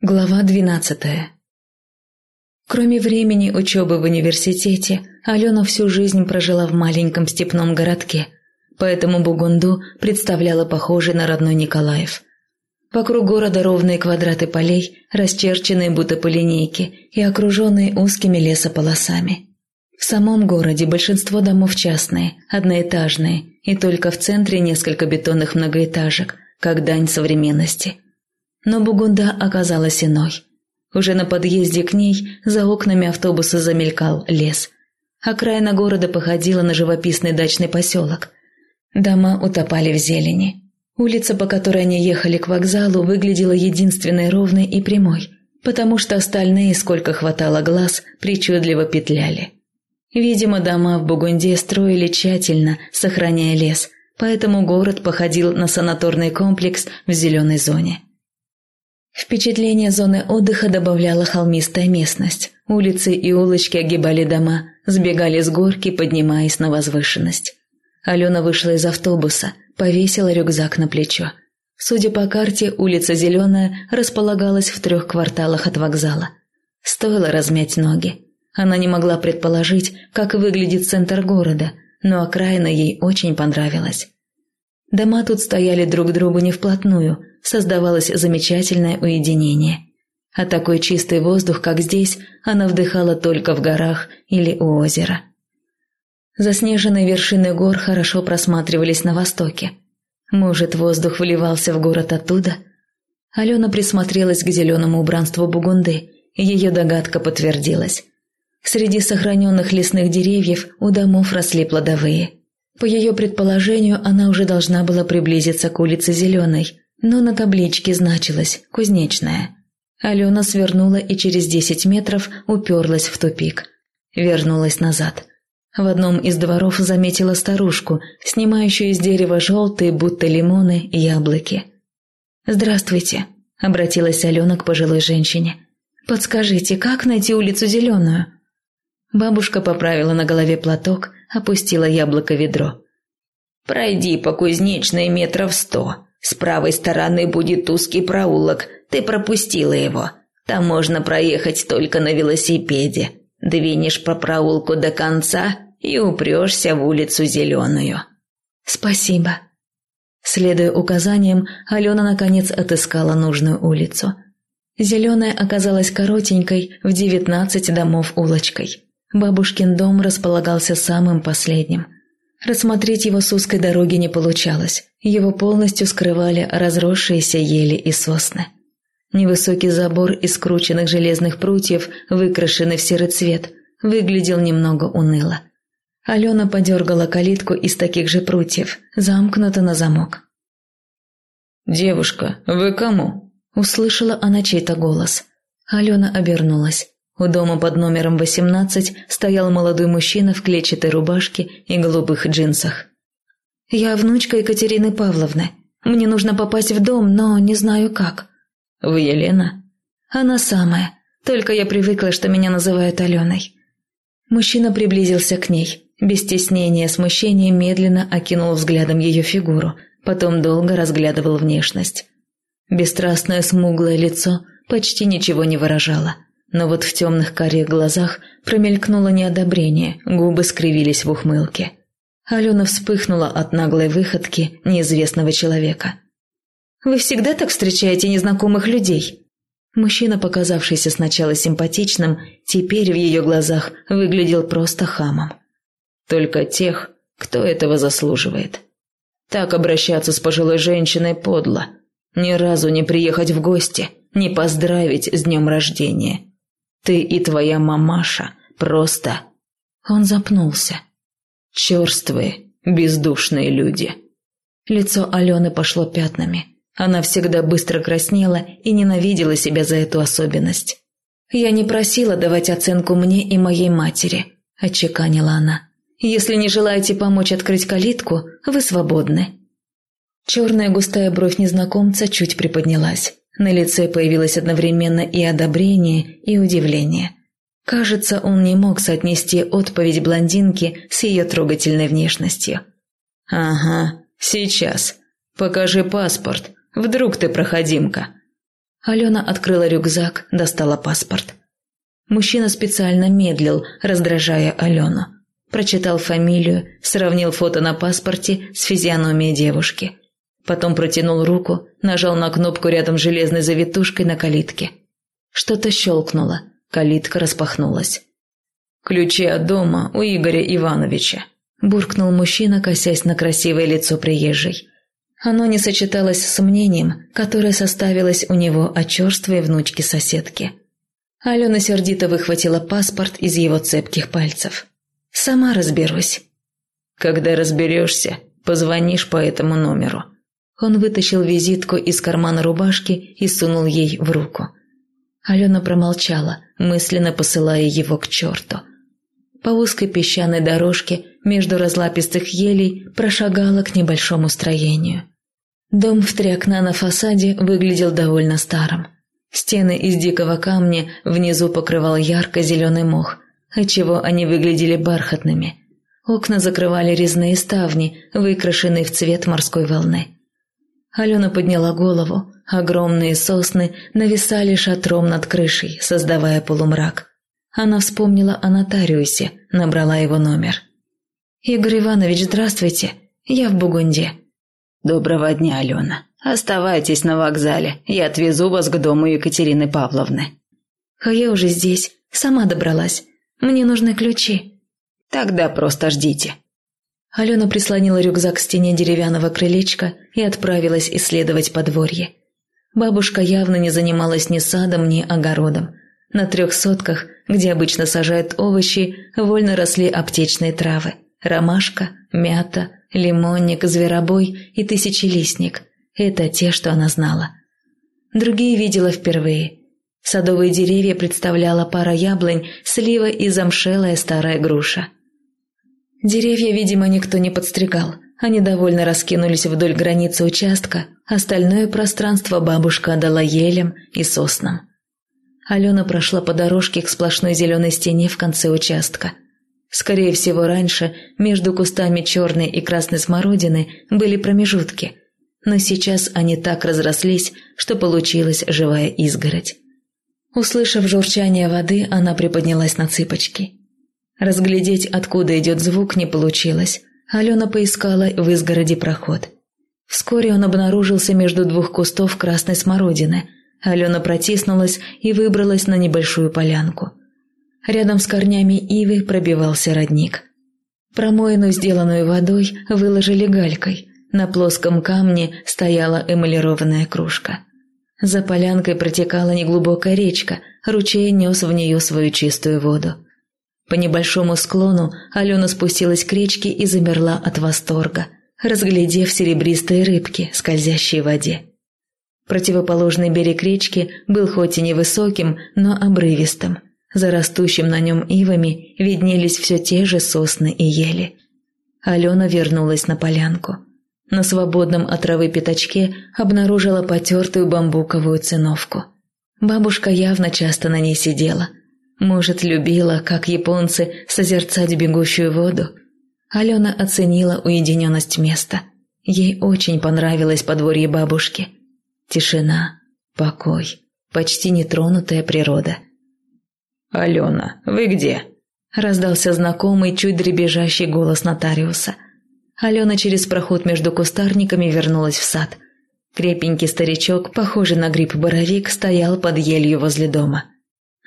Глава двенадцатая Кроме времени учебы в университете, Алена всю жизнь прожила в маленьком степном городке, поэтому Бугунду представляла похожий на родной Николаев. Вокруг города ровные квадраты полей, расчерченные будто по линейке и окруженные узкими лесополосами. В самом городе большинство домов частные, одноэтажные, и только в центре несколько бетонных многоэтажек, как дань современности – но Бугунда оказалась иной. Уже на подъезде к ней за окнами автобуса замелькал лес. Окраина города походила на живописный дачный поселок. Дома утопали в зелени. Улица, по которой они ехали к вокзалу, выглядела единственной ровной и прямой, потому что остальные, сколько хватало глаз, причудливо петляли. Видимо, дома в Бугунде строили тщательно, сохраняя лес, поэтому город походил на санаторный комплекс в зеленой зоне. Впечатление зоны отдыха добавляла холмистая местность. Улицы и улочки огибали дома, сбегали с горки, поднимаясь на возвышенность. Алена вышла из автобуса, повесила рюкзак на плечо. Судя по карте, улица Зеленая располагалась в трех кварталах от вокзала. Стоило размять ноги. Она не могла предположить, как выглядит центр города, но окраина ей очень понравилась. Дома тут стояли друг к другу не вплотную, создавалось замечательное уединение. А такой чистый воздух, как здесь, она вдыхала только в горах или у озера. Заснеженные вершины гор хорошо просматривались на востоке. Может, воздух вливался в город оттуда? Алена присмотрелась к зеленому убранству Бугунды, ее догадка подтвердилась. Среди сохраненных лесных деревьев у домов росли плодовые. По ее предположению, она уже должна была приблизиться к улице Зеленой, но на табличке значилось «Кузнечная». Алена свернула и через десять метров уперлась в тупик. Вернулась назад. В одном из дворов заметила старушку, снимающую из дерева желтые, будто лимоны, яблоки. «Здравствуйте», — обратилась Алена к пожилой женщине. «Подскажите, как найти улицу Зеленую?» Бабушка поправила на голове платок, опустила яблоко в ведро. «Пройди по кузнечной метров сто. С правой стороны будет узкий проулок, ты пропустила его. Там можно проехать только на велосипеде. Двинешь по проулку до конца и упрешься в улицу Зеленую». «Спасибо». Следуя указаниям, Алена наконец отыскала нужную улицу. Зеленая оказалась коротенькой, в девятнадцать домов улочкой. Бабушкин дом располагался самым последним – Рассмотреть его с узкой дороги не получалось. Его полностью скрывали разросшиеся ели и сосны. Невысокий забор из скрученных железных прутьев, выкрашенный в серый цвет, выглядел немного уныло. Алена подергала калитку из таких же прутьев, замкнута на замок. «Девушка, вы кому?» – услышала она чей-то голос. Алена обернулась. У дома под номером 18 стоял молодой мужчина в клетчатой рубашке и голубых джинсах. «Я внучка Екатерины Павловны. Мне нужно попасть в дом, но не знаю как». «Вы Елена?» «Она самая. Только я привыкла, что меня называют Аленой». Мужчина приблизился к ней. Без стеснения, смущения медленно окинул взглядом ее фигуру, потом долго разглядывал внешность. Бесстрастное смуглое лицо почти ничего не выражало – но вот в темных карих глазах промелькнуло неодобрение, губы скривились в ухмылке. Алена вспыхнула от наглой выходки неизвестного человека. «Вы всегда так встречаете незнакомых людей?» Мужчина, показавшийся сначала симпатичным, теперь в ее глазах выглядел просто хамом. «Только тех, кто этого заслуживает. Так обращаться с пожилой женщиной подло. Ни разу не приехать в гости, не поздравить с днем рождения. Ты и твоя мамаша просто...» Он запнулся. «Черствые, бездушные люди». Лицо Алены пошло пятнами. Она всегда быстро краснела и ненавидела себя за эту особенность. «Я не просила давать оценку мне и моей матери», – отчеканила она. «Если не желаете помочь открыть калитку, вы свободны». Черная густая бровь незнакомца чуть приподнялась. На лице появилось одновременно и одобрение, и удивление. Кажется, он не мог соотнести отповедь блондинки с ее трогательной внешностью. «Ага, сейчас. Покажи паспорт. Вдруг ты проходимка». Алена открыла рюкзак, достала паспорт. Мужчина специально медлил, раздражая Алену. Прочитал фамилию, сравнил фото на паспорте с физиономией девушки. Потом протянул руку, нажал на кнопку рядом с железной завитушкой на калитке. Что-то щелкнуло, калитка распахнулась. «Ключи от дома у Игоря Ивановича», – буркнул мужчина, косясь на красивое лицо приезжей. Оно не сочеталось с мнением, которое составилось у него о черствой внучке соседки. Алена сердито выхватила паспорт из его цепких пальцев. «Сама разберусь». «Когда разберешься, позвонишь по этому номеру». Он вытащил визитку из кармана рубашки и сунул ей в руку. Алена промолчала, мысленно посылая его к черту. По узкой песчаной дорожке между разлапистых елей прошагала к небольшому строению. Дом в три окна на фасаде выглядел довольно старым. Стены из дикого камня внизу покрывал ярко-зеленый мох, отчего они выглядели бархатными. Окна закрывали резные ставни, выкрашенные в цвет морской волны. Алена подняла голову. Огромные сосны нависали шатром над крышей, создавая полумрак. Она вспомнила о нотариусе, набрала его номер. «Игорь Иванович, здравствуйте. Я в Бугунде». «Доброго дня, Алена. Оставайтесь на вокзале. Я отвезу вас к дому Екатерины Павловны». «А я уже здесь. Сама добралась. Мне нужны ключи». «Тогда просто ждите». Алена прислонила рюкзак к стене деревянного крылечка и отправилась исследовать подворье. Бабушка явно не занималась ни садом, ни огородом. На трех сотках, где обычно сажают овощи, вольно росли аптечные травы. Ромашка, мята, лимонник, зверобой и тысячелистник. Это те, что она знала. Другие видела впервые. Садовые деревья представляла пара яблонь, слива и замшелая старая груша. Деревья, видимо, никто не подстригал. Они довольно раскинулись вдоль границы участка, остальное пространство бабушка отдала елям и соснам. Алена прошла по дорожке к сплошной зеленой стене в конце участка. Скорее всего, раньше между кустами черной и красной смородины были промежутки, но сейчас они так разрослись, что получилась живая изгородь. Услышав журчание воды, она приподнялась на цыпочки. Разглядеть, откуда идет звук, не получилось. Алена поискала в изгороди проход. Вскоре он обнаружился между двух кустов красной смородины. Алена протиснулась и выбралась на небольшую полянку. Рядом с корнями ивы пробивался родник. Промоину, сделанную водой, выложили галькой. На плоском камне стояла эмалированная кружка. За полянкой протекала неглубокая речка, ручей нес в нее свою чистую воду. По небольшому склону Алена спустилась к речке и замерла от восторга, разглядев серебристые рыбки, скользящие в воде. Противоположный берег речки был хоть и невысоким, но обрывистым. За растущим на нем ивами виднелись все те же сосны и ели. Алена вернулась на полянку. На свободном от травы пятачке обнаружила потертую бамбуковую циновку. Бабушка явно часто на ней сидела – может, любила, как японцы, созерцать бегущую воду? Алена оценила уединенность места. Ей очень понравилось подворье бабушки. Тишина, покой, почти нетронутая природа. «Алена, вы где?» – раздался знакомый, чуть дребезжащий голос нотариуса. Алена через проход между кустарниками вернулась в сад. Крепенький старичок, похожий на гриб-боровик, стоял под елью возле дома –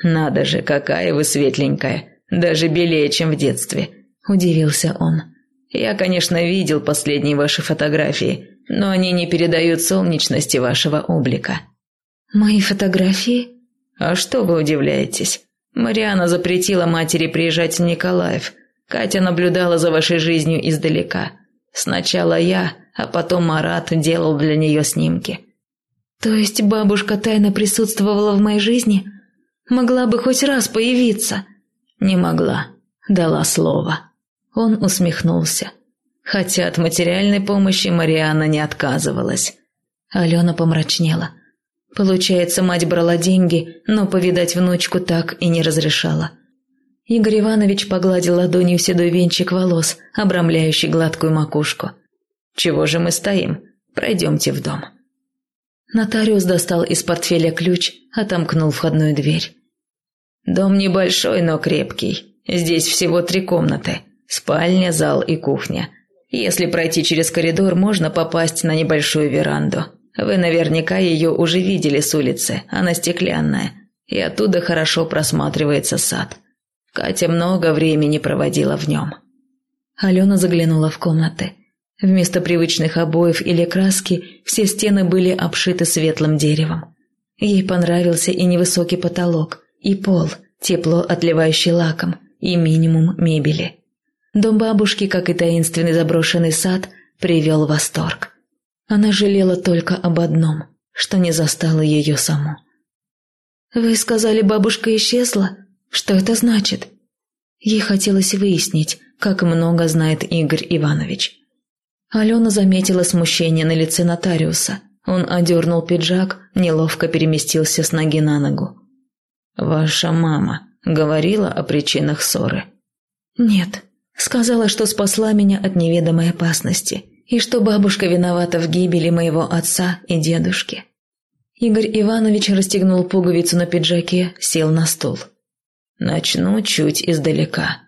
«Надо же, какая вы светленькая, даже белее, чем в детстве», – удивился он. «Я, конечно, видел последние ваши фотографии, но они не передают солнечности вашего облика». «Мои фотографии?» «А что вы удивляетесь? Мариана запретила матери приезжать в Николаев. Катя наблюдала за вашей жизнью издалека. Сначала я, а потом Марат делал для нее снимки». «То есть бабушка тайно присутствовала в моей жизни?» Могла бы хоть раз появиться. Не могла. Дала слово. Он усмехнулся. Хотя от материальной помощи Марианна не отказывалась. Алена помрачнела. Получается, мать брала деньги, но повидать внучку так и не разрешала. Игорь Иванович погладил ладонью седой венчик волос, обрамляющий гладкую макушку. «Чего же мы стоим? Пройдемте в дом». Нотариус достал из портфеля ключ, отомкнул входную дверь. «Дом небольшой, но крепкий. Здесь всего три комнаты. Спальня, зал и кухня. Если пройти через коридор, можно попасть на небольшую веранду. Вы наверняка ее уже видели с улицы, она стеклянная, и оттуда хорошо просматривается сад. Катя много времени проводила в нем». Алена заглянула в комнаты. Вместо привычных обоев или краски все стены были обшиты светлым деревом. Ей понравился и невысокий потолок, и пол, тепло отливающий лаком, и минимум мебели. Дом бабушки, как и таинственный заброшенный сад, привел в восторг. Она жалела только об одном, что не застала ее саму. «Вы сказали, бабушка исчезла? Что это значит?» Ей хотелось выяснить, как много знает Игорь Иванович. Алена заметила смущение на лице нотариуса. Он одернул пиджак, неловко переместился с ноги на ногу. «Ваша мама говорила о причинах ссоры?» «Нет. Сказала, что спасла меня от неведомой опасности, и что бабушка виновата в гибели моего отца и дедушки». Игорь Иванович расстегнул пуговицу на пиджаке, сел на стул. «Начну чуть издалека.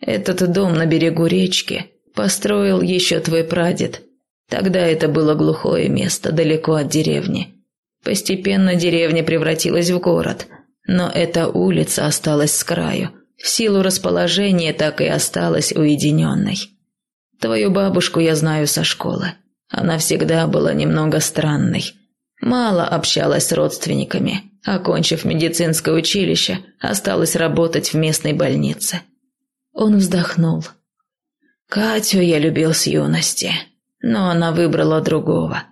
Этот дом на берегу речки построил еще твой прадед. Тогда это было глухое место, далеко от деревни. Постепенно деревня превратилась в город, но эта улица осталась с краю. В силу расположения так и осталась уединенной. Твою бабушку я знаю со школы. Она всегда была немного странной. Мало общалась с родственниками. Окончив медицинское училище, осталась работать в местной больнице. Он вздохнул. Катю я любил с юности, но она выбрала другого.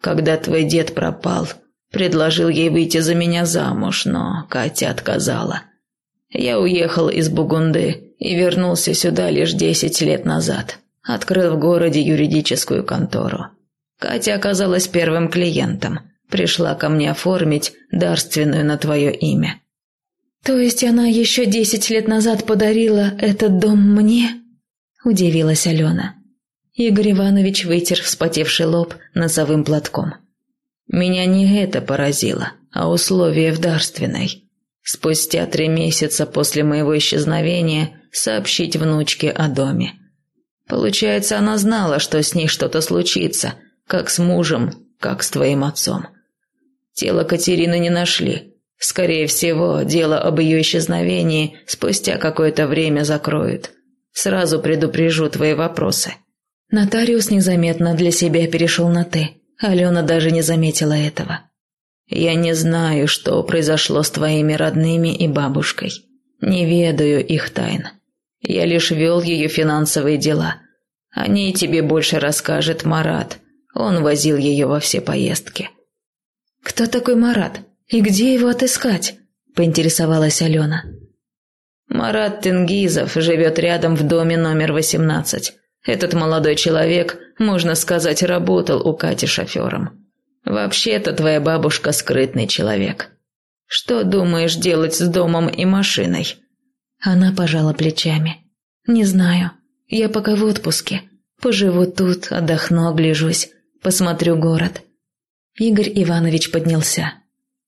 Когда твой дед пропал, предложил ей выйти за меня замуж, но Катя отказала. Я уехал из Бугунды и вернулся сюда лишь десять лет назад. Открыл в городе юридическую контору. Катя оказалась первым клиентом. Пришла ко мне оформить дарственную на твое имя. То есть она еще десять лет назад подарила этот дом мне? – удивилась Алена. Игорь Иванович вытер вспотевший лоб носовым платком. «Меня не это поразило, а условия в дарственной. Спустя три месяца после моего исчезновения сообщить внучке о доме. Получается, она знала, что с ней что-то случится, как с мужем, как с твоим отцом. Тело Катерины не нашли. Скорее всего, дело об ее исчезновении спустя какое-то время закроют. Сразу предупрежу твои вопросы». Нотариус незаметно для себя перешел на «ты». Алена даже не заметила этого. «Я не знаю, что произошло с твоими родными и бабушкой. Не ведаю их тайн. Я лишь вел ее финансовые дела. О ней тебе больше расскажет Марат. Он возил ее во все поездки». «Кто такой Марат? И где его отыскать?» – поинтересовалась Алена. Марат Тенгизов живет рядом в доме номер 18. Этот молодой человек, можно сказать, работал у Кати шофером. Вообще-то твоя бабушка скрытный человек. Что думаешь делать с домом и машиной?» Она пожала плечами. «Не знаю. Я пока в отпуске. Поживу тут, отдохну, огляжусь, посмотрю город». Игорь Иванович поднялся.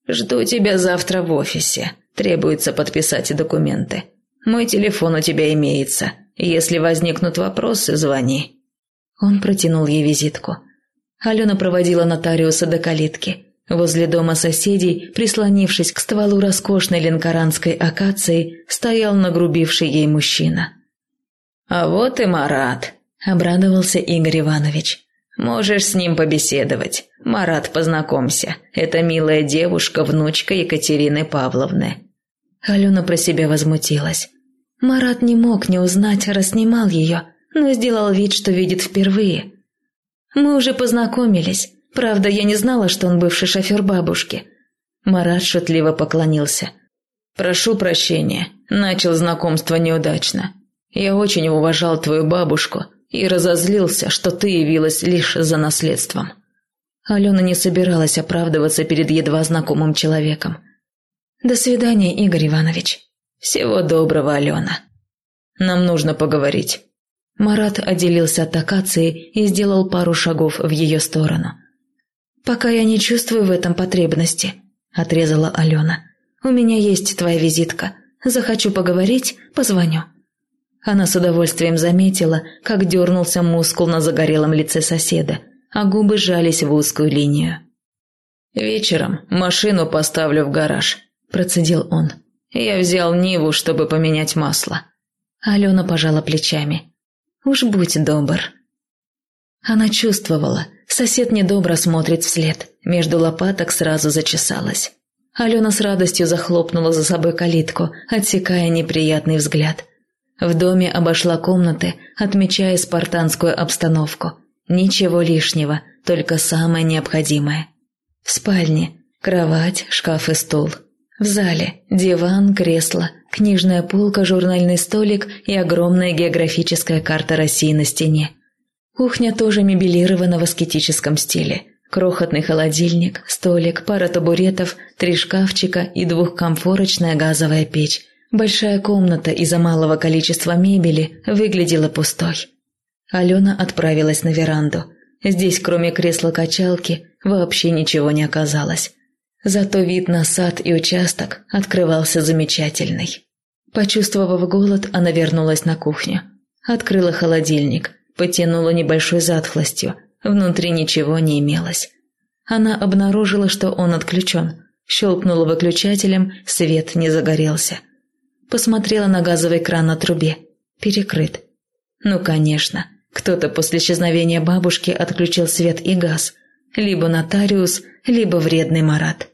«Жду тебя завтра в офисе. Требуется подписать документы. Мой телефон у тебя имеется. Если возникнут вопросы, звони». Он протянул ей визитку. Алена проводила нотариуса до калитки. Возле дома соседей, прислонившись к стволу роскошной ленкоранской акации, стоял нагрубивший ей мужчина. «А вот и Марат», – обрадовался Игорь Иванович. «Можешь с ним побеседовать. Марат, познакомься. Это милая девушка, внучка Екатерины Павловны». Алена про себя возмутилась. Марат не мог не узнать, расснимал ее, но сделал вид, что видит впервые. Мы уже познакомились. Правда, я не знала, что он бывший шофер бабушки. Марат шутливо поклонился. «Прошу прощения, начал знакомство неудачно. Я очень уважал твою бабушку и разозлился, что ты явилась лишь за наследством». Алена не собиралась оправдываться перед едва знакомым человеком. «До свидания, Игорь Иванович». «Всего доброго, Алена. Нам нужно поговорить». Марат отделился от акации и сделал пару шагов в ее сторону. «Пока я не чувствую в этом потребности», – отрезала Алена. «У меня есть твоя визитка. Захочу поговорить – позвоню». Она с удовольствием заметила, как дернулся мускул на загорелом лице соседа, а губы сжались в узкую линию. «Вечером машину поставлю в гараж», – процедил он. «Я взял Ниву, чтобы поменять масло». Алена пожала плечами. «Уж будь добр». Она чувствовала, сосед недобро смотрит вслед, между лопаток сразу зачесалась. Алена с радостью захлопнула за собой калитку, отсекая неприятный взгляд. В доме обошла комнаты, отмечая спартанскую обстановку. Ничего лишнего, только самое необходимое. В спальне – кровать, шкаф и стул. В зале – диван, кресло, книжная полка, журнальный столик и огромная географическая карта России на стене. Кухня тоже мебелирована в аскетическом стиле. Крохотный холодильник, столик, пара табуретов, три шкафчика и двухкомфорочная газовая печь. Большая комната из-за малого количества мебели выглядела пустой. Алена отправилась на веранду. Здесь, кроме кресла-качалки, вообще ничего не оказалось. Зато вид на сад и участок открывался замечательный. Почувствовав голод, она вернулась на кухню. Открыла холодильник, потянула небольшой затхлостью, внутри ничего не имелось. Она обнаружила, что он отключен. Щелкнула выключателем, свет не загорелся. Посмотрела на газовый кран на трубе. Перекрыт. Ну, конечно, кто-то после исчезновения бабушки отключил свет и газ. Либо нотариус, либо вредный Марат.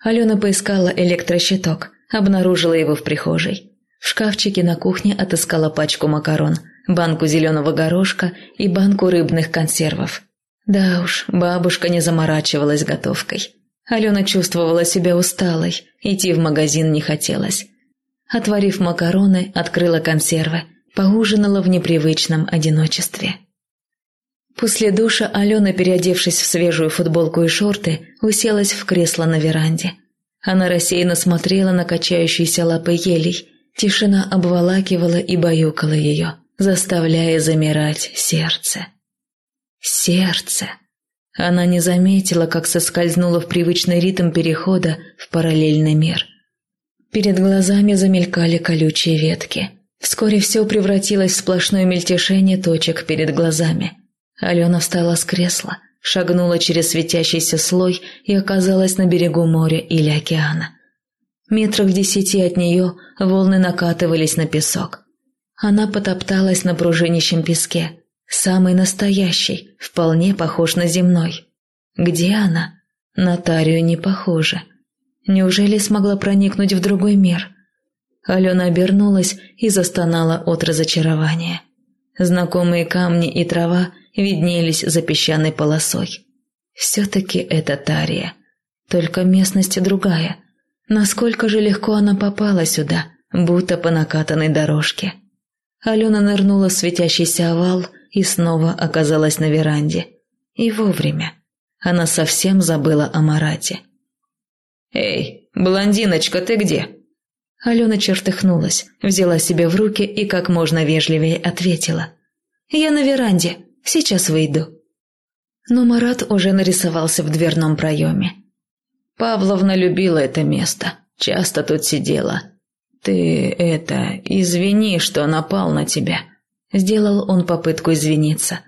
Алена поискала электрощиток, обнаружила его в прихожей. В шкафчике на кухне отыскала пачку макарон, банку зеленого горошка и банку рыбных консервов. Да уж, бабушка не заморачивалась готовкой. Алена чувствовала себя усталой, идти в магазин не хотелось. Отварив макароны, открыла консервы, поужинала в непривычном одиночестве. После душа Алена, переодевшись в свежую футболку и шорты, уселась в кресло на веранде. Она рассеянно смотрела на качающиеся лапы елей. Тишина обволакивала и баюкала ее, заставляя замирать сердце. Сердце. Она не заметила, как соскользнула в привычный ритм перехода в параллельный мир. Перед глазами замелькали колючие ветки. Вскоре все превратилось в сплошное мельтешение точек перед глазами. Алена встала с кресла, шагнула через светящийся слой и оказалась на берегу моря или океана. Метрах десяти от нее волны накатывались на песок. Она потопталась на пружинищем песке. Самый настоящий, вполне похож на земной. Где она? На Тарию не похоже. Неужели смогла проникнуть в другой мир? Алена обернулась и застонала от разочарования. Знакомые камни и трава виднелись за песчаной полосой. Все-таки это Тария. Только местность другая. Насколько же легко она попала сюда, будто по накатанной дорожке. Алена нырнула в светящийся овал и снова оказалась на веранде. И вовремя. Она совсем забыла о Марате. «Эй, блондиночка, ты где?» Алена чертыхнулась, взяла себя в руки и как можно вежливее ответила. «Я на веранде. Сейчас выйду». Но Марат уже нарисовался в дверном проеме. Павловна любила это место, часто тут сидела. Ты это, извини, что напал на тебя. Сделал он попытку извиниться.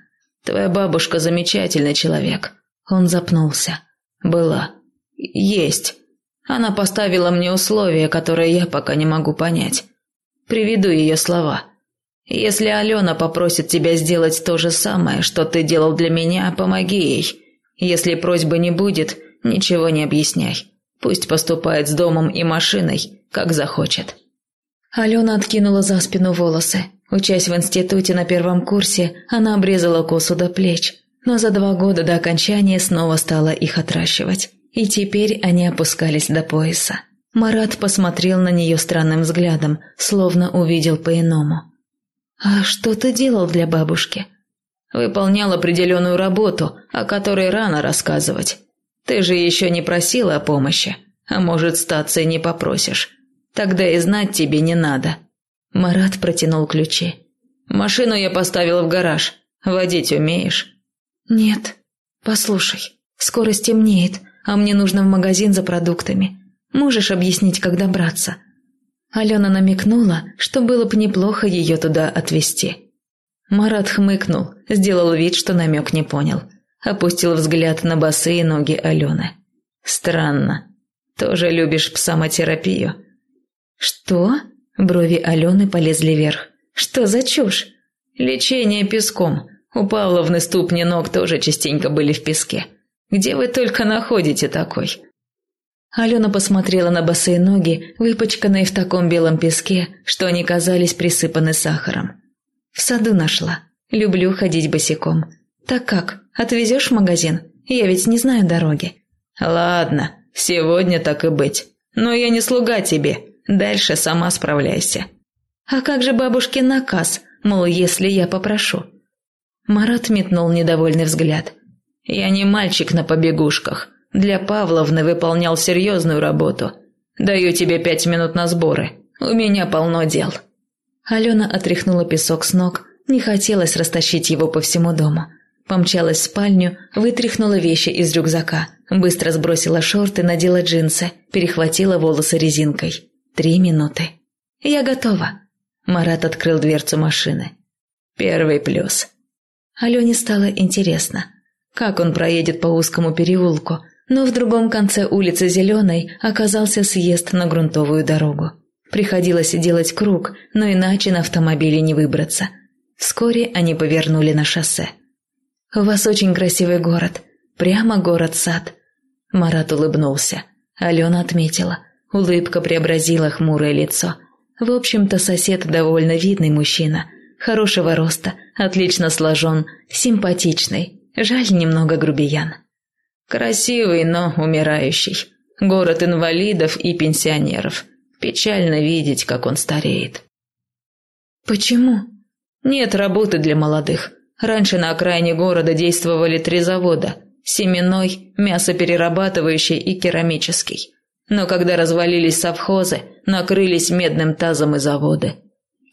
Твоя бабушка замечательный человек. Он запнулся. Была. Есть. Она поставила мне условия, которые я пока не могу понять. Приведу ее слова. Если Алена попросит тебя сделать то же самое, что ты делал для меня, помоги ей. Если просьбы не будет, ничего не объясняй. Пусть поступает с домом и машиной, как захочет. Алена откинула за спину волосы. Учась в институте на первом курсе, она обрезала косу до плеч, но за два года до окончания снова стала их отращивать. И теперь они опускались до пояса. Марат посмотрел на нее странным взглядом, словно увидел по-иному. «А что ты делал для бабушки?» «Выполнял определенную работу, о которой рано рассказывать. Ты же еще не просила о помощи, а может, статься и не попросишь. Тогда и знать тебе не надо». Марат протянул ключи. «Машину я поставил в гараж. Водить умеешь?» «Нет. Послушай, Скоро стемнеет, а мне нужно в магазин за продуктами. Можешь объяснить, как добраться?» Алена намекнула, что было бы неплохо ее туда отвезти. Марат хмыкнул, сделал вид, что намек не понял. Опустил взгляд на босые ноги Алены. «Странно. Тоже любишь псамотерапию?» «Что?» Брови Алены полезли вверх. «Что за чушь?» «Лечение песком. У Павловны ступни ног тоже частенько были в песке. Где вы только находите такой?» Алена посмотрела на босые ноги, выпачканные в таком белом песке, что они казались присыпаны сахаром. В саду нашла. Люблю ходить босиком. Так как, отвезешь в магазин? Я ведь не знаю дороги. Ладно, сегодня так и быть. Но я не слуга тебе. Дальше сама справляйся. А как же бабушкин наказ, мол, если я попрошу? Марат метнул недовольный взгляд. Я не мальчик на побегушках. Для Павловны выполнял серьезную работу. Даю тебе пять минут на сборы. У меня полно дел. Алена отряхнула песок с ног, не хотелось растащить его по всему дому. Помчалась в спальню, вытряхнула вещи из рюкзака, быстро сбросила шорты, надела джинсы, перехватила волосы резинкой. Три минуты. «Я готова». Марат открыл дверцу машины. «Первый плюс». Алене стало интересно, как он проедет по узкому переулку, но в другом конце улицы Зеленой оказался съезд на грунтовую дорогу. Приходилось делать круг, но иначе на автомобиле не выбраться. Вскоре они повернули на шоссе. «У вас очень красивый город. Прямо город-сад». Марат улыбнулся. Алена отметила. Улыбка преобразила хмурое лицо. В общем-то, сосед довольно видный мужчина. Хорошего роста, отлично сложен, симпатичный. Жаль немного грубиян. Красивый, но умирающий. Город инвалидов и пенсионеров. Печально видеть, как он стареет. Почему? Нет работы для молодых. Раньше на окраине города действовали три завода – семенной, мясоперерабатывающий и керамический. Но когда развалились совхозы, накрылись медным тазом и заводы.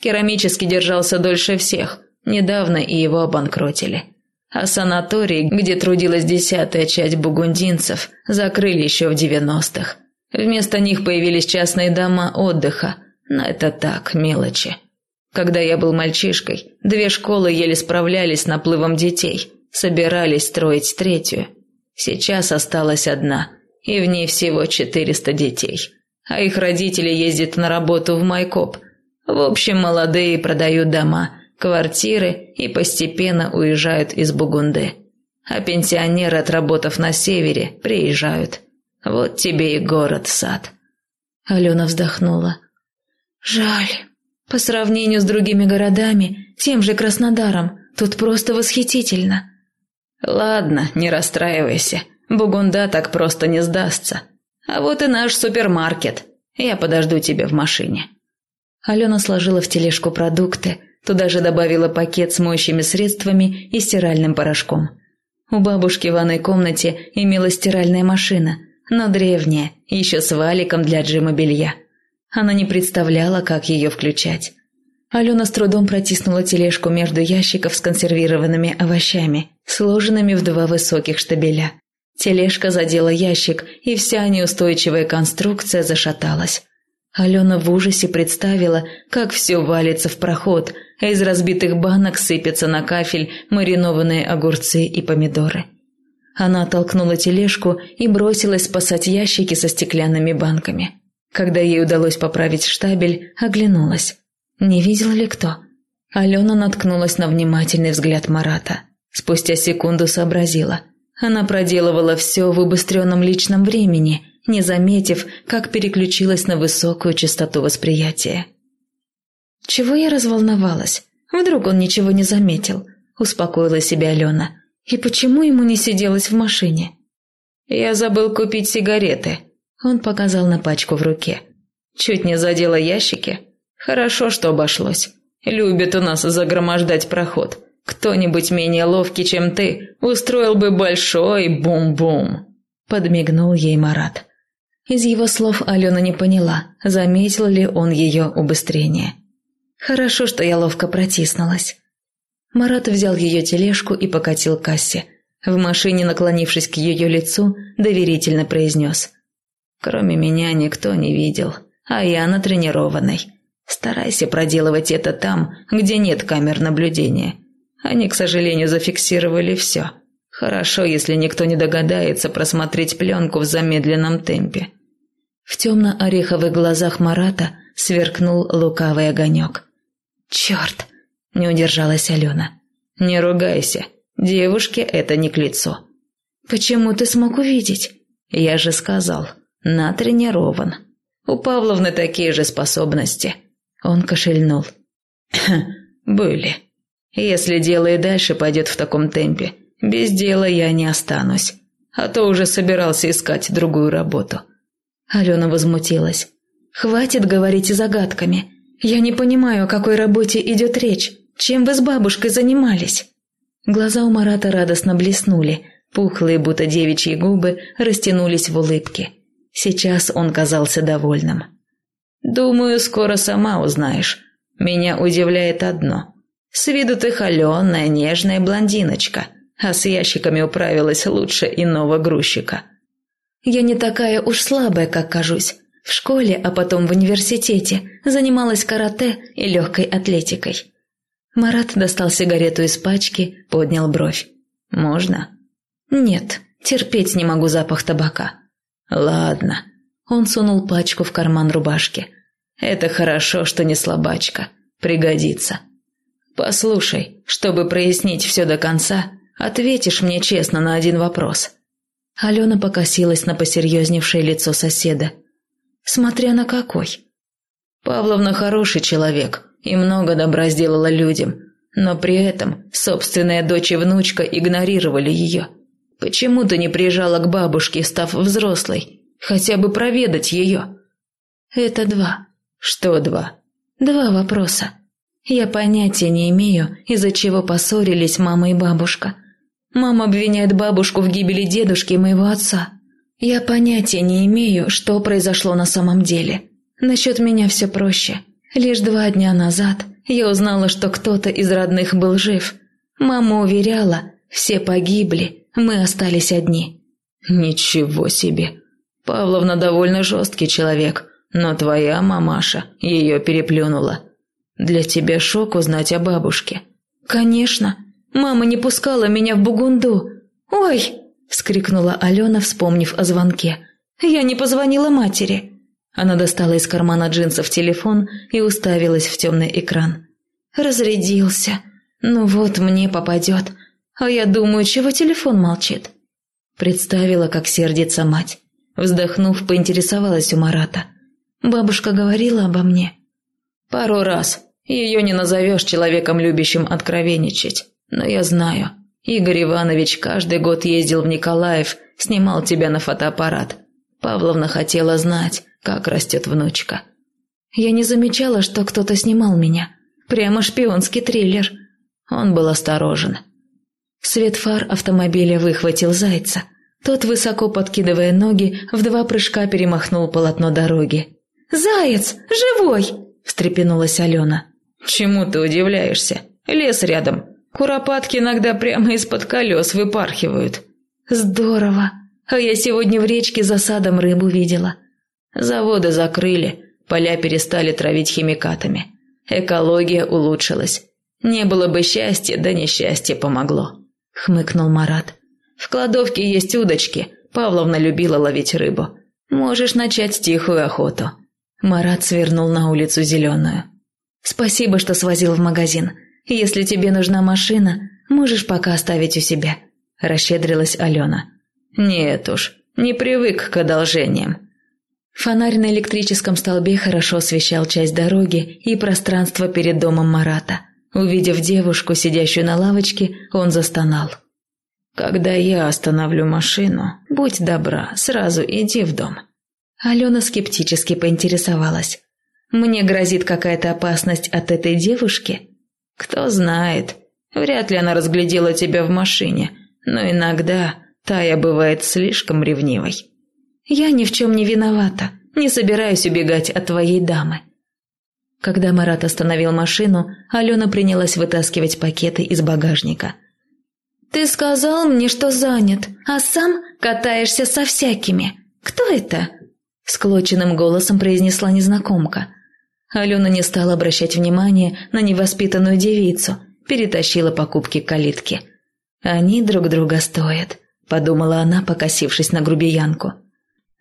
Керамический держался дольше всех, недавно и его обанкротили. А санаторий, где трудилась десятая часть бугундинцев, закрыли еще в девяностых. Вместо них появились частные дома отдыха, но это так, мелочи. Когда я был мальчишкой, две школы еле справлялись с наплывом детей, собирались строить третью. Сейчас осталась одна, и в ней всего 400 детей. А их родители ездят на работу в Майкоп. В общем, молодые продают дома, квартиры и постепенно уезжают из Бугунды. А пенсионеры, отработав на севере, приезжают – вот тебе и город-сад». Алена вздохнула. «Жаль. По сравнению с другими городами, тем же Краснодаром, тут просто восхитительно». «Ладно, не расстраивайся. Бугунда так просто не сдастся. А вот и наш супермаркет. Я подожду тебя в машине». Алена сложила в тележку продукты, туда же добавила пакет с моющими средствами и стиральным порошком. У бабушки в ванной комнате имелась стиральная машина, но древняя, еще с валиком для джима белья. Она не представляла, как ее включать. Алена с трудом протиснула тележку между ящиков с консервированными овощами, сложенными в два высоких штабеля. Тележка задела ящик, и вся неустойчивая конструкция зашаталась. Алена в ужасе представила, как все валится в проход, а из разбитых банок сыпятся на кафель маринованные огурцы и помидоры. Она оттолкнула тележку и бросилась спасать ящики со стеклянными банками. Когда ей удалось поправить штабель, оглянулась. Не видел ли кто? Алена наткнулась на внимательный взгляд Марата. Спустя секунду сообразила. Она проделывала все в убыстренном личном времени, не заметив, как переключилась на высокую частоту восприятия. «Чего я разволновалась? Вдруг он ничего не заметил?» – успокоила себя Алена. И почему ему не сиделось в машине? «Я забыл купить сигареты», – он показал на пачку в руке. «Чуть не задела ящики. Хорошо, что обошлось. Любят у нас загромождать проход. Кто-нибудь менее ловкий, чем ты, устроил бы большой бум-бум», – подмигнул ей Марат. Из его слов Алена не поняла, заметил ли он ее убыстрение. «Хорошо, что я ловко протиснулась. Марат взял ее тележку и покатил к кассе. В машине, наклонившись к ее лицу, доверительно произнес. «Кроме меня никто не видел, а я натренированный. Старайся проделывать это там, где нет камер наблюдения. Они, к сожалению, зафиксировали все. Хорошо, если никто не догадается просмотреть пленку в замедленном темпе». В темно-ореховых глазах Марата сверкнул лукавый огонек. «Черт!» – не удержалась Алена. «Не ругайся. Девушке это не к лицу». «Почему ты смог увидеть?» «Я же сказал, натренирован. У Павловны такие же способности». Он кошельнул. «Были. Если дело и дальше пойдет в таком темпе, без дела я не останусь. А то уже собирался искать другую работу». Алена возмутилась. «Хватит говорить загадками. Я не понимаю, о какой работе идет речь. Чем вы с бабушкой занимались?» Глаза у Марата радостно блеснули, пухлые, будто девичьи губы, растянулись в улыбке. Сейчас он казался довольным. «Думаю, скоро сама узнаешь. Меня удивляет одно. С виду ты холеная, нежная блондиночка, а с ящиками управилась лучше иного грузчика». «Я не такая уж слабая, как кажусь. В школе, а потом в университете занималась карате и легкой атлетикой. Марат достал сигарету из пачки, поднял бровь. «Можно?» «Нет, терпеть не могу запах табака». «Ладно». Он сунул пачку в карман рубашки. «Это хорошо, что не слабачка. Пригодится». «Послушай, чтобы прояснить все до конца, ответишь мне честно на один вопрос». Алена покосилась на посерьезневшее лицо соседа – Смотря на какой. Павловна хороший человек и много добра сделала людям, но при этом собственная дочь и внучка игнорировали ее. Почему ты не приезжала к бабушке, став взрослой? Хотя бы проведать ее. Это два. Что два? Два вопроса. Я понятия не имею, из-за чего поссорились мама и бабушка. Мама обвиняет бабушку в гибели дедушки и моего отца. Я понятия не имею, что произошло на самом деле. Насчет меня все проще. Лишь два дня назад я узнала, что кто-то из родных был жив. Мама уверяла, все погибли, мы остались одни. Ничего себе. Павловна довольно жесткий человек, но твоя мамаша ее переплюнула. Для тебя шок узнать о бабушке. Конечно. Мама не пускала меня в Бугунду. Ой! – вскрикнула Алена, вспомнив о звонке. «Я не позвонила матери!» Она достала из кармана джинсов телефон и уставилась в темный экран. «Разрядился. Ну вот, мне попадет. А я думаю, чего телефон молчит?» Представила, как сердится мать. Вздохнув, поинтересовалась у Марата. «Бабушка говорила обо мне?» «Пару раз. Ее не назовешь человеком, любящим откровенничать. Но я знаю. Игорь Иванович каждый год ездил в Николаев, снимал тебя на фотоаппарат. Павловна хотела знать, как растет внучка. Я не замечала, что кто-то снимал меня. Прямо шпионский триллер. Он был осторожен. Свет фар автомобиля выхватил зайца. Тот, высоко подкидывая ноги, в два прыжка перемахнул полотно дороги. «Заяц! Живой!» – встрепенулась Алена. «Чему ты удивляешься? Лес рядом. Куропатки иногда прямо из-под колес выпархивают. Здорово. А я сегодня в речке за садом рыбу видела. Заводы закрыли, поля перестали травить химикатами. Экология улучшилась. Не было бы счастья, да несчастье помогло. Хмыкнул Марат. В кладовке есть удочки. Павловна любила ловить рыбу. Можешь начать тихую охоту. Марат свернул на улицу Зеленую. Спасибо, что свозил в магазин. «Если тебе нужна машина, можешь пока оставить у себя», – расщедрилась Алена. «Нет уж, не привык к одолжениям». Фонарь на электрическом столбе хорошо освещал часть дороги и пространство перед домом Марата. Увидев девушку, сидящую на лавочке, он застонал. «Когда я остановлю машину, будь добра, сразу иди в дом». Алена скептически поинтересовалась. «Мне грозит какая-то опасность от этой девушки?» Кто знает, вряд ли она разглядела тебя в машине, но иногда Тая бывает слишком ревнивой. Я ни в чем не виновата, не собираюсь убегать от твоей дамы. Когда Марат остановил машину, Алена принялась вытаскивать пакеты из багажника. Ты сказал мне, что занят, а сам катаешься со всякими. Кто это?» Склоченным голосом произнесла незнакомка. Алена не стала обращать внимания на невоспитанную девицу, перетащила покупки к калитке. «Они друг друга стоят», – подумала она, покосившись на грубиянку.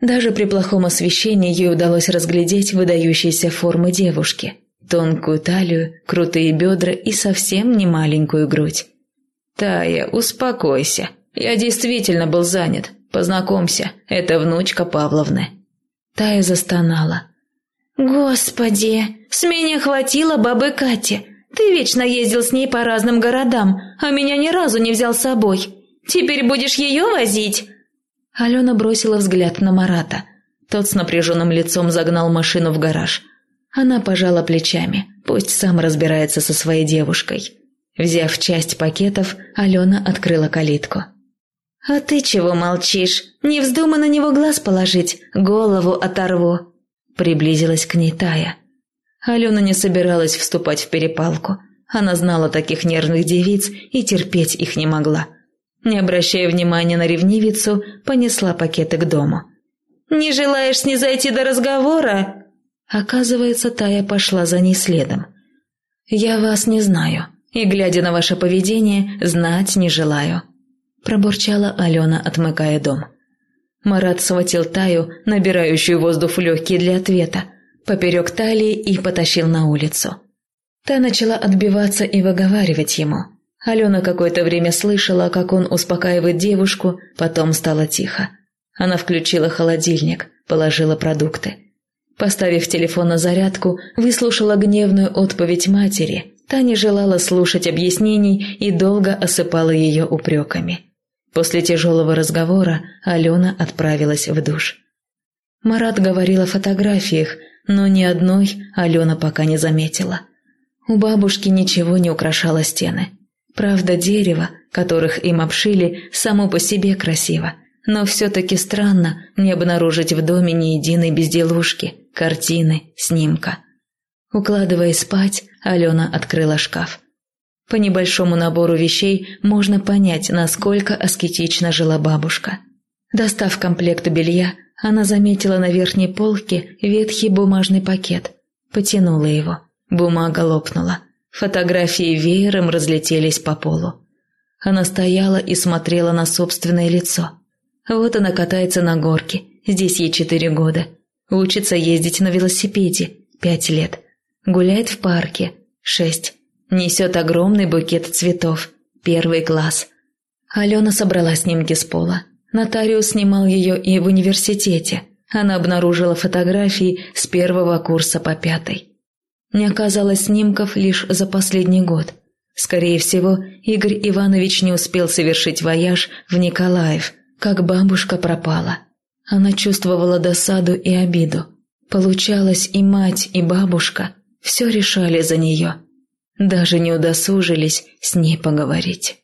Даже при плохом освещении ей удалось разглядеть выдающиеся формы девушки. Тонкую талию, крутые бедра и совсем не маленькую грудь. «Тая, успокойся. Я действительно был занят. Познакомься, это внучка Павловны». Тая застонала. «Господи, с меня хватило бабы Кати. Ты вечно ездил с ней по разным городам, а меня ни разу не взял с собой. Теперь будешь ее возить?» Алена бросила взгляд на Марата. Тот с напряженным лицом загнал машину в гараж. Она пожала плечами, пусть сам разбирается со своей девушкой. Взяв часть пакетов, Алена открыла калитку. «А ты чего молчишь? Не вздумай на него глаз положить, голову оторву!» Приблизилась к ней Тая. Алена не собиралась вступать в перепалку. Она знала таких нервных девиц и терпеть их не могла. Не обращая внимания на ревнивицу, понесла пакеты к дому. «Не желаешь снизойти до разговора?» Оказывается, Тая пошла за ней следом. «Я вас не знаю, и, глядя на ваше поведение, знать не желаю», пробурчала Алена, отмыкая дом. Марат схватил Таю, набирающую воздух в легкие для ответа, поперек талии и потащил на улицу. Та начала отбиваться и выговаривать ему – Алена какое-то время слышала, как он успокаивает девушку, потом стало тихо. Она включила холодильник, положила продукты. Поставив телефон на зарядку, выслушала гневную отповедь матери. Та не желала слушать объяснений и долго осыпала ее упреками. После тяжелого разговора Алена отправилась в душ. Марат говорил о фотографиях, но ни одной Алена пока не заметила. У бабушки ничего не украшало стены. Правда, дерево, которых им обшили, само по себе красиво. Но все-таки странно не обнаружить в доме ни единой безделушки, картины, снимка. Укладываясь спать, Алена открыла шкаф. По небольшому набору вещей можно понять, насколько аскетично жила бабушка. Достав комплект белья, она заметила на верхней полке ветхий бумажный пакет. Потянула его. Бумага лопнула. Фотографии веером разлетелись по полу. Она стояла и смотрела на собственное лицо. Вот она катается на горке, здесь ей четыре года. Учится ездить на велосипеде, пять лет. Гуляет в парке, шесть. Несет огромный букет цветов, первый класс. Алена собрала снимки с пола. Нотариус снимал ее и в университете. Она обнаружила фотографии с первого курса по пятый. Не оказалось снимков лишь за последний год. Скорее всего, Игорь Иванович не успел совершить вояж в Николаев, как бабушка пропала. Она чувствовала досаду и обиду. Получалось, и мать, и бабушка все решали за нее. Даже не удосужились с ней поговорить.